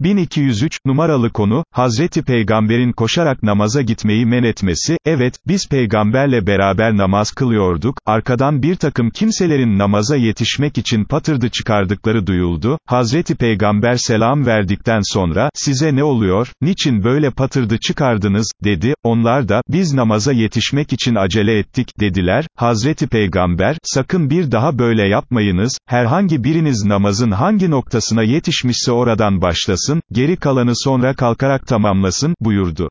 1203, numaralı konu, Hazreti Peygamber'in koşarak namaza gitmeyi men etmesi, evet, biz peygamberle beraber namaz kılıyorduk, arkadan bir takım kimselerin namaza yetişmek için patırdı çıkardıkları duyuldu, Hazreti Peygamber selam verdikten sonra, size ne oluyor, niçin böyle patırdı çıkardınız, dedi, onlar da, biz namaza yetişmek için acele ettik, dediler, Hazreti Peygamber, sakın bir daha böyle yapmayınız, herhangi biriniz namazın hangi noktasına yetişmişse oradan başlasın, geri kalanı sonra kalkarak tamamlasın, buyurdu.